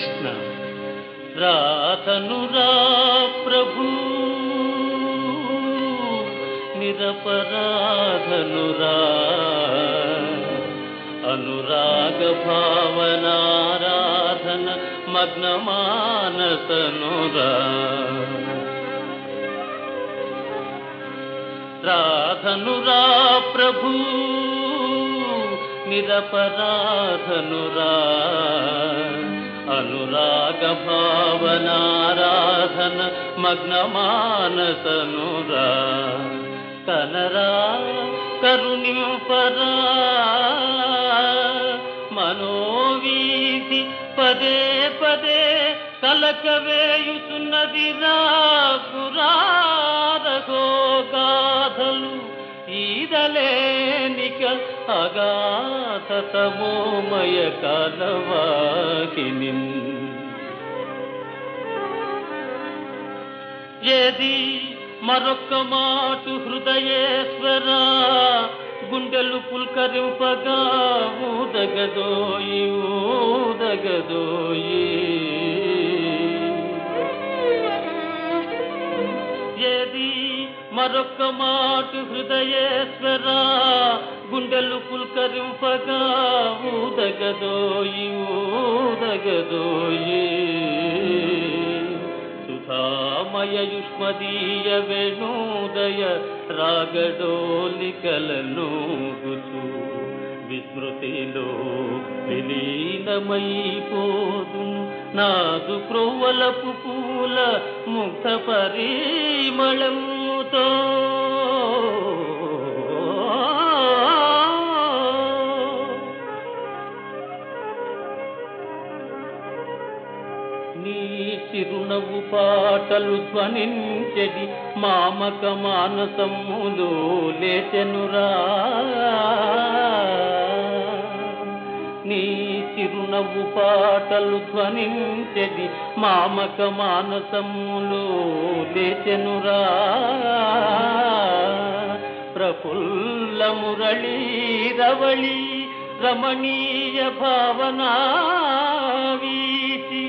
కృష్ణ. రాతనురా ప్రభు నిరపరాధనురా. అనురాగ భావనారాధన మగ్నమానసనురా. రాధనురా ప్రభు నిరపరాధనురా. అనురాగ భావనారాధన మగ్నమానసనురా. కనరా కరుణింపరా. మనోవీధి పదే పదే కలకవేయుచున్నది రాకురారగో గాథలు ఈదలేనిక అగాధతమోమయ కలవాకిని. ఏది మరొక్క మాటు హృదయేశ్వర గుండెలు పుల్కరింపగా ఊదగదోయి ఊదగదోయి. మరొక్క మాటు హృదయేశ్వరా గుండెలు పుల్కరింపగా ఊదగదోయి ఊదగదోయి. సుధామయ యుష్మదీయ వేణోదయ రాగడోలికలనూగుచు విస్మృతిలో విలీనమైపోదు. నాదు క్రొవ్వలపు పూల ముగ్ధ పరిమళం నీ చిరునవ్వు పాటలు ధ్వనించెడి మామక మానసమ్ములు లేచెనురా. చిరునవ్వు పాటలు ధ్వనించెడి మామక మానసములు లేచెనురా. ప్రఫుల్ల మురళీ రవళి రమణీయ భావనా వీచి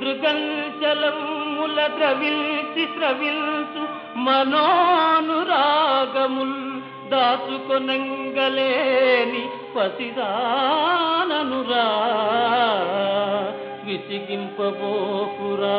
దృగంచలముల ద్రవిల్చి స్రవిల్సు మనోనురాగముల్ దాచుకొనంగలేని పసిదాననురా. విసిగింపబోకురా.